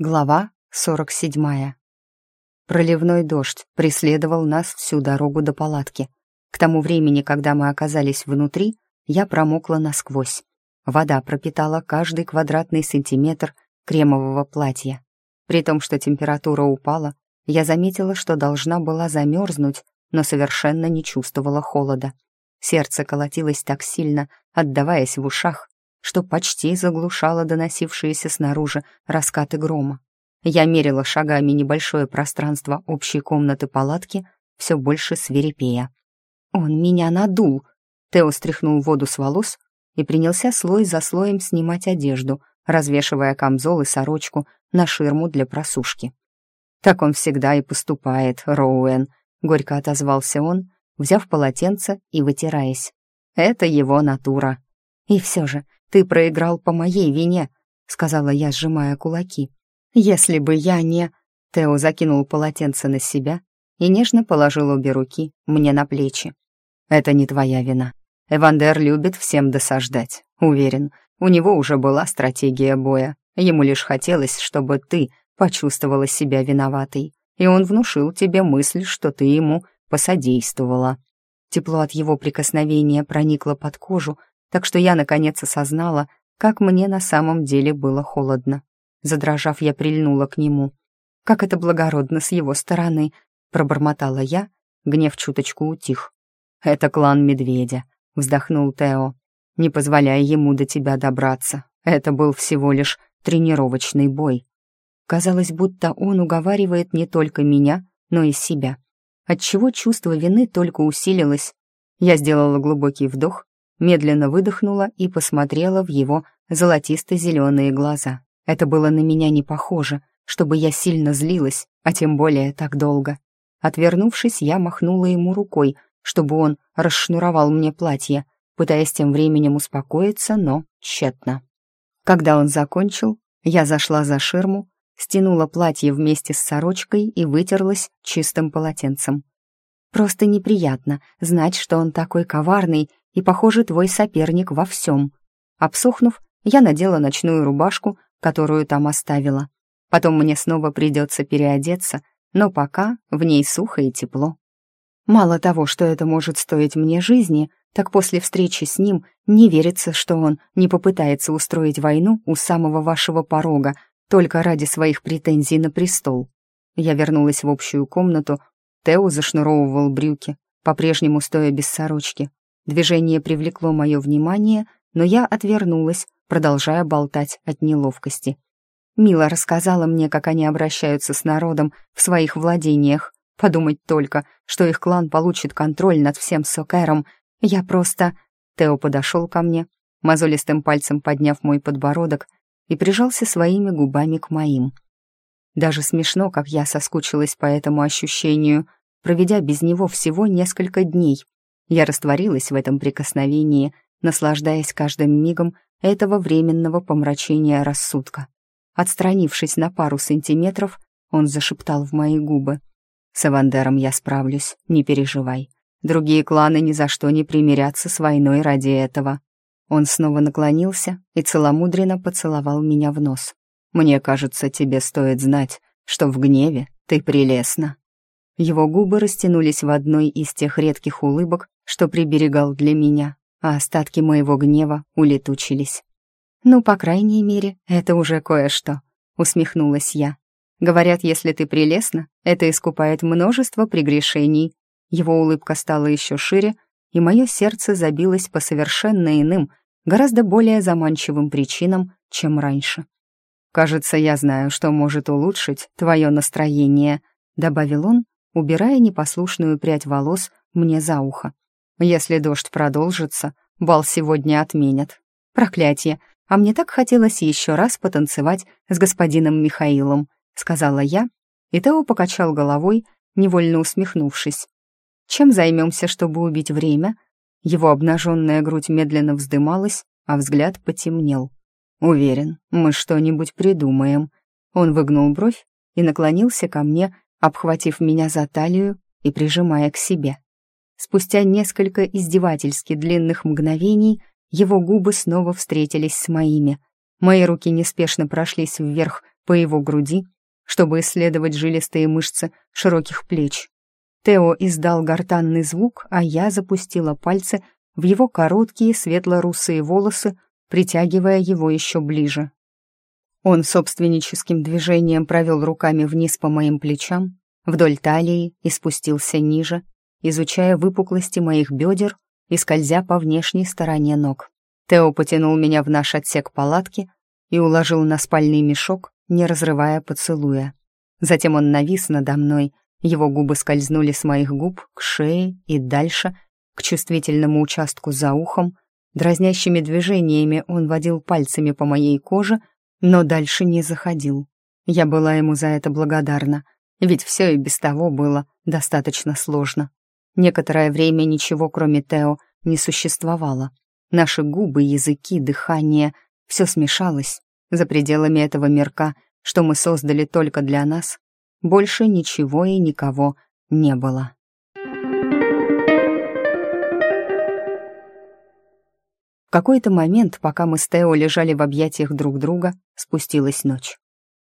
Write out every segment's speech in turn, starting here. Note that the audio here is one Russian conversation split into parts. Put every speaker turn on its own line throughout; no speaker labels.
Глава 47. Проливной дождь преследовал нас всю дорогу до палатки. К тому времени, когда мы оказались внутри, я промокла насквозь. Вода пропитала каждый квадратный сантиметр кремового платья. При том, что температура упала, я заметила, что должна была замерзнуть, но совершенно не чувствовала холода. Сердце колотилось так сильно, отдаваясь в ушах, что почти заглушало доносившиеся снаружи раскаты грома. Я мерила шагами небольшое пространство общей комнаты палатки, все больше свирепея. «Он меня надул!» Тео стряхнул воду с волос и принялся слой за слоем снимать одежду, развешивая камзол и сорочку на ширму для просушки. «Так он всегда и поступает, Роуэн», — горько отозвался он, взяв полотенце и вытираясь. «Это его натура». «И все же, «Ты проиграл по моей вине», — сказала я, сжимая кулаки. «Если бы я не...» Тео закинул полотенце на себя и нежно положил обе руки мне на плечи. «Это не твоя вина. Эвандер любит всем досаждать. Уверен, у него уже была стратегия боя. Ему лишь хотелось, чтобы ты почувствовала себя виноватой, и он внушил тебе мысль, что ты ему посодействовала». Тепло от его прикосновения проникло под кожу, так что я наконец осознала, как мне на самом деле было холодно. Задрожав, я прильнула к нему. «Как это благородно с его стороны!» — пробормотала я, гнев чуточку утих. «Это клан Медведя», — вздохнул Тео. «Не позволяй ему до тебя добраться. Это был всего лишь тренировочный бой». Казалось, будто он уговаривает не только меня, но и себя. Отчего чувство вины только усилилось. Я сделала глубокий вдох медленно выдохнула и посмотрела в его золотисто-зеленые глаза. Это было на меня не похоже, чтобы я сильно злилась, а тем более так долго. Отвернувшись, я махнула ему рукой, чтобы он расшнуровал мне платье, пытаясь тем временем успокоиться, но тщетно. Когда он закончил, я зашла за ширму, стянула платье вместе с сорочкой и вытерлась чистым полотенцем. Просто неприятно знать, что он такой коварный и, похоже, твой соперник во всем. Обсохнув, я надела ночную рубашку, которую там оставила. Потом мне снова придется переодеться, но пока в ней сухо и тепло. Мало того, что это может стоить мне жизни, так после встречи с ним не верится, что он не попытается устроить войну у самого вашего порога только ради своих претензий на престол. Я вернулась в общую комнату, Тео зашнуровывал брюки, по-прежнему стоя без сорочки, Движение привлекло мое внимание, но я отвернулась, продолжая болтать от неловкости. Мила рассказала мне, как они обращаются с народом в своих владениях. Подумать только, что их клан получит контроль над всем Сокером. Я просто... Тео подошел ко мне, мозолистым пальцем подняв мой подбородок и прижался своими губами к моим. Даже смешно, как я соскучилась по этому ощущению, проведя без него всего несколько дней. Я растворилась в этом прикосновении, наслаждаясь каждым мигом этого временного помрачения рассудка. Отстранившись на пару сантиметров, он зашептал в мои губы. «С Эвандером я справлюсь, не переживай. Другие кланы ни за что не примирятся с войной ради этого». Он снова наклонился и целомудренно поцеловал меня в нос. «Мне кажется, тебе стоит знать, что в гневе ты прелестна». Его губы растянулись в одной из тех редких улыбок, что приберегал для меня, а остатки моего гнева улетучились. «Ну, по крайней мере, это уже кое-что», — усмехнулась я. «Говорят, если ты прелестна, это искупает множество прегрешений». Его улыбка стала еще шире, и мое сердце забилось по совершенно иным, гораздо более заманчивым причинам, чем раньше. «Кажется, я знаю, что может улучшить твое настроение», — добавил он, убирая непослушную прядь волос мне за ухо. Если дождь продолжится, бал сегодня отменят. Проклятие! А мне так хотелось еще раз потанцевать с господином Михаилом, сказала я, и Тео покачал головой, невольно усмехнувшись. Чем займемся, чтобы убить время? Его обнаженная грудь медленно вздымалась, а взгляд потемнел. Уверен, мы что-нибудь придумаем. Он выгнул бровь и наклонился ко мне, обхватив меня за талию и прижимая к себе. Спустя несколько издевательски длинных мгновений его губы снова встретились с моими. Мои руки неспешно прошлись вверх по его груди, чтобы исследовать жилистые мышцы широких плеч. Тео издал гортанный звук, а я запустила пальцы в его короткие светло-русые волосы, притягивая его еще ближе. Он собственническим движением провел руками вниз по моим плечам, вдоль талии и спустился ниже, изучая выпуклости моих бедер и скользя по внешней стороне ног. Тео потянул меня в наш отсек палатки и уложил на спальный мешок, не разрывая поцелуя. Затем он навис надо мной, его губы скользнули с моих губ к шее и дальше, к чувствительному участку за ухом. Дразнящими движениями он водил пальцами по моей коже, но дальше не заходил. Я была ему за это благодарна, ведь все и без того было достаточно сложно. Некоторое время ничего, кроме Тео, не существовало. Наши губы, языки, дыхание — все смешалось. За пределами этого мирка, что мы создали только для нас, больше ничего и никого не было. В какой-то момент, пока мы с Тео лежали в объятиях друг друга, спустилась ночь.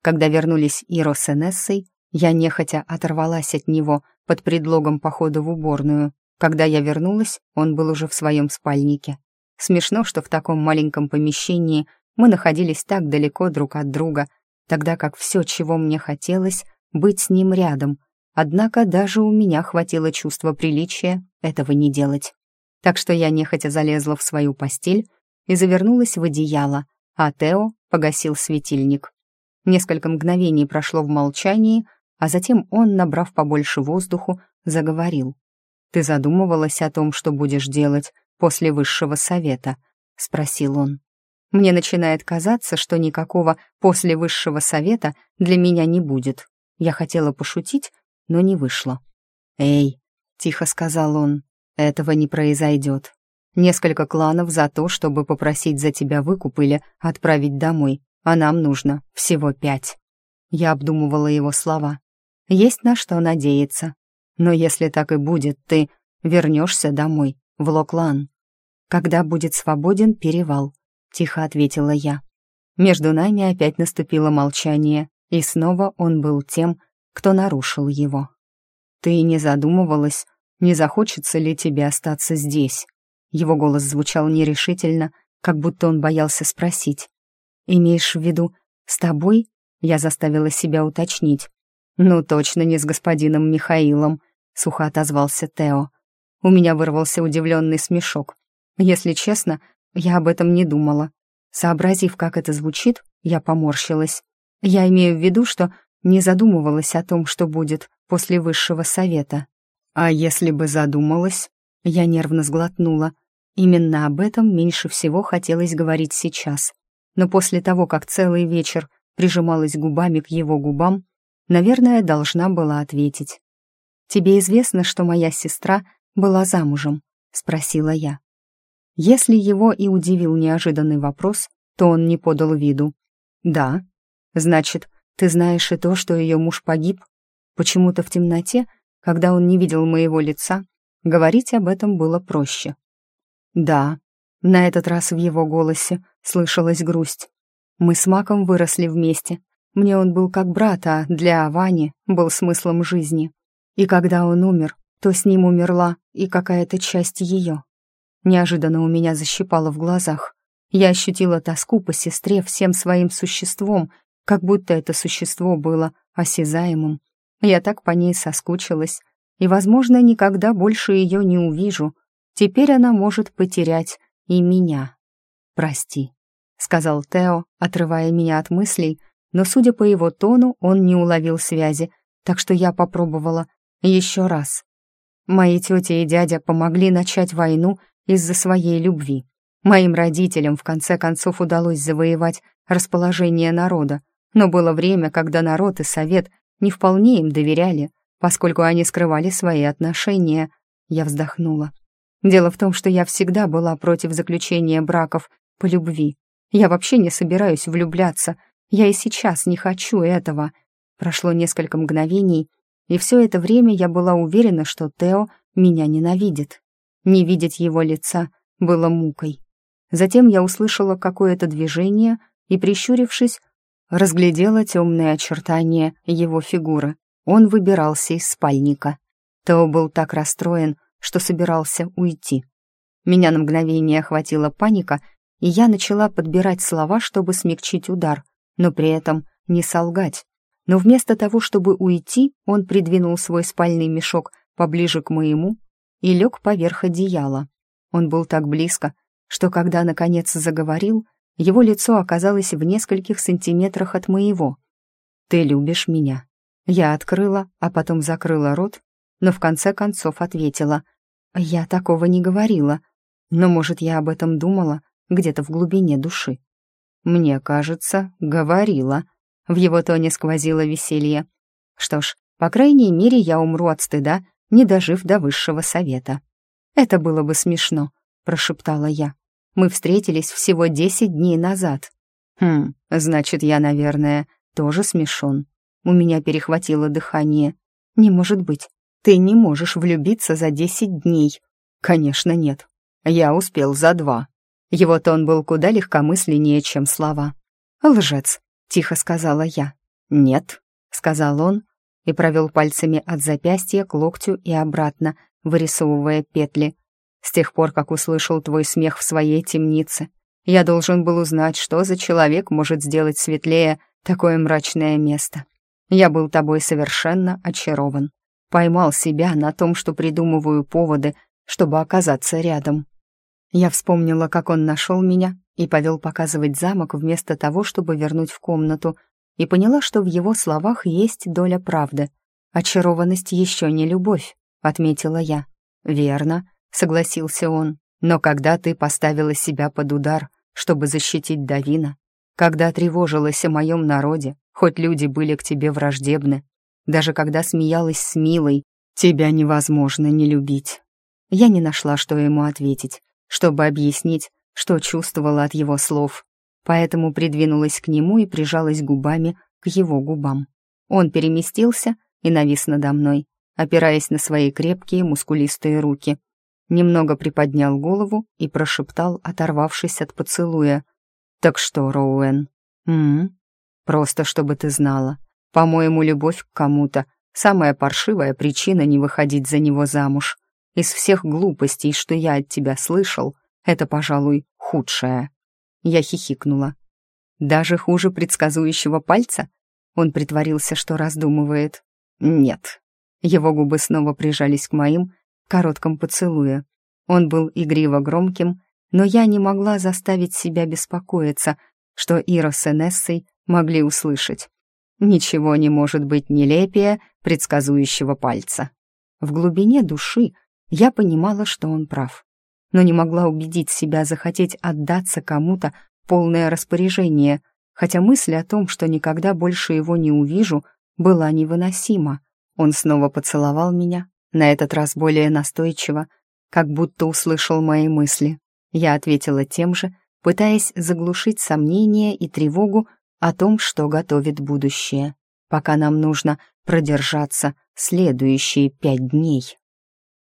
Когда вернулись Иро с Энессой, я нехотя оторвалась от него под предлогом похода в уборную. Когда я вернулась, он был уже в своем спальнике. Смешно, что в таком маленьком помещении мы находились так далеко друг от друга, тогда как все, чего мне хотелось, быть с ним рядом. Однако даже у меня хватило чувства приличия этого не делать. Так что я нехотя залезла в свою постель и завернулась в одеяло, а Тео погасил светильник. Несколько мгновений прошло в молчании, а затем он, набрав побольше воздуху, заговорил. «Ты задумывалась о том, что будешь делать после высшего совета?» — спросил он. «Мне начинает казаться, что никакого после высшего совета для меня не будет. Я хотела пошутить, но не вышло. «Эй», — тихо сказал он, — «этого не произойдет. Несколько кланов за то, чтобы попросить за тебя выкуп или отправить домой, а нам нужно всего пять». Я обдумывала его слова. Есть на что надеяться. Но если так и будет, ты вернешься домой, в Локлан. Когда будет свободен перевал, тихо ответила я. Между нами опять наступило молчание, и снова он был тем, кто нарушил его. «Ты не задумывалась, не захочется ли тебе остаться здесь?» Его голос звучал нерешительно, как будто он боялся спросить. «Имеешь в виду, с тобой?» Я заставила себя уточнить. «Ну, точно не с господином Михаилом», — сухо отозвался Тео. У меня вырвался удивленный смешок. Если честно, я об этом не думала. Сообразив, как это звучит, я поморщилась. Я имею в виду, что не задумывалась о том, что будет после высшего совета. А если бы задумалась, я нервно сглотнула. Именно об этом меньше всего хотелось говорить сейчас. Но после того, как целый вечер прижималась губами к его губам, наверное, должна была ответить. «Тебе известно, что моя сестра была замужем?» — спросила я. Если его и удивил неожиданный вопрос, то он не подал виду. «Да», Значит, ты знаешь и то, что ее муж погиб? Почему-то в темноте, когда он не видел моего лица, говорить об этом было проще. Да, на этот раз в его голосе слышалась грусть. Мы с Маком выросли вместе. Мне он был как брат, а для Авани был смыслом жизни. И когда он умер, то с ним умерла и какая-то часть ее. Неожиданно у меня защипало в глазах. Я ощутила тоску по сестре всем своим существом как будто это существо было осязаемым. Я так по ней соскучилась, и, возможно, никогда больше ее не увижу. Теперь она может потерять и меня. «Прости», — сказал Тео, отрывая меня от мыслей, но, судя по его тону, он не уловил связи, так что я попробовала еще раз. Мои тетя и дядя помогли начать войну из-за своей любви. Моим родителям в конце концов удалось завоевать расположение народа, но было время, когда народ и совет не вполне им доверяли, поскольку они скрывали свои отношения. Я вздохнула. Дело в том, что я всегда была против заключения браков по любви. Я вообще не собираюсь влюбляться. Я и сейчас не хочу этого. Прошло несколько мгновений, и все это время я была уверена, что Тео меня ненавидит. Не видеть его лица было мукой. Затем я услышала какое-то движение и, прищурившись, разглядела темные очертания его фигуры. Он выбирался из спальника. Тео был так расстроен, что собирался уйти. Меня на мгновение охватила паника, и я начала подбирать слова, чтобы смягчить удар, но при этом не солгать. Но вместо того, чтобы уйти, он придвинул свой спальный мешок поближе к моему и лег поверх одеяла. Он был так близко, что когда, наконец, заговорил, его лицо оказалось в нескольких сантиметрах от моего. «Ты любишь меня». Я открыла, а потом закрыла рот, но в конце концов ответила. «Я такого не говорила, но, может, я об этом думала где-то в глубине души». «Мне кажется, говорила». В его тоне сквозило веселье. «Что ж, по крайней мере, я умру от стыда, не дожив до высшего совета». «Это было бы смешно», — прошептала я. Мы встретились всего десять дней назад. Хм, значит, я, наверное, тоже смешон. У меня перехватило дыхание. Не может быть. Ты не можешь влюбиться за десять дней. Конечно, нет. Я успел за два. Его тон был куда легкомысленнее, чем слова. «Лжец», — тихо сказала я. «Нет», — сказал он и провел пальцами от запястья к локтю и обратно, вырисовывая петли. С тех пор, как услышал твой смех в своей темнице, я должен был узнать, что за человек может сделать светлее такое мрачное место. Я был тобой совершенно очарован. Поймал себя на том, что придумываю поводы, чтобы оказаться рядом. Я вспомнила, как он нашел меня и повел показывать замок вместо того, чтобы вернуть в комнату, и поняла, что в его словах есть доля правды. «Очарованность еще не любовь», — отметила я. «Верно», согласился он. «Но когда ты поставила себя под удар, чтобы защитить Давина, когда тревожилась о моем народе, хоть люди были к тебе враждебны, даже когда смеялась с Милой, тебя невозможно не любить». Я не нашла, что ему ответить, чтобы объяснить, что чувствовала от его слов, поэтому придвинулась к нему и прижалась губами к его губам. Он переместился и навис надо мной, опираясь на свои крепкие мускулистые руки, немного приподнял голову и прошептал, оторвавшись от поцелуя. «Так что, Роуэн?» «М-м, просто чтобы ты знала. По-моему, любовь к кому-то — самая паршивая причина не выходить за него замуж. Из всех глупостей, что я от тебя слышал, это, пожалуй, худшее». Я хихикнула. «Даже хуже предсказующего пальца?» Он притворился, что раздумывает. «Нет». Его губы снова прижались к моим, коротком поцелуе. Он был игриво громким, но я не могла заставить себя беспокоиться, что Ира с Энессой могли услышать. Ничего не может быть нелепее предсказующего пальца. В глубине души я понимала, что он прав, но не могла убедить себя захотеть отдаться кому-то полное распоряжение, хотя мысль о том, что никогда больше его не увижу, была невыносима. Он снова поцеловал меня, на этот раз более настойчиво, как будто услышал мои мысли. Я ответила тем же, пытаясь заглушить сомнения и тревогу о том, что готовит будущее, пока нам нужно продержаться следующие пять дней.